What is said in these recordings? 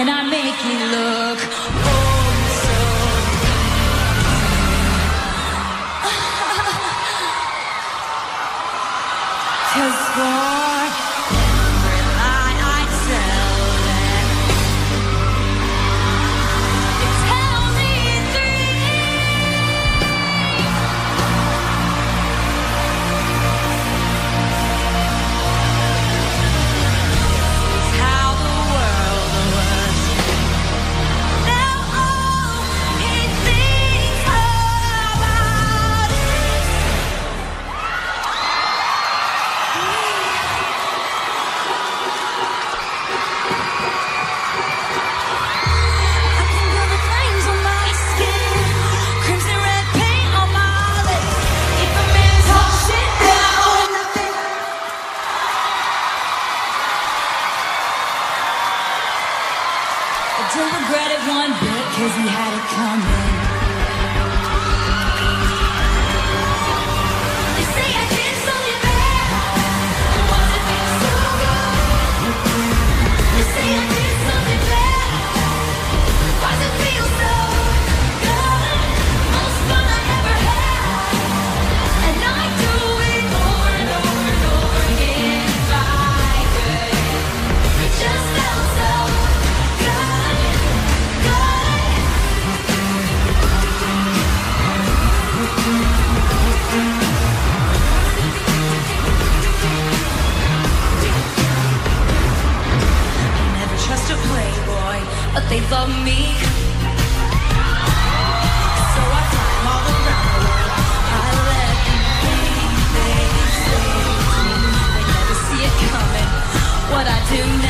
and I make you look old. So Cause God he'll one bit, cause he had it coming. love me. So I climb all around the world. I let never see it coming. What I do now.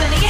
spinning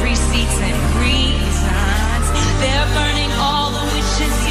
free seats and reasons—they're burning all the witches.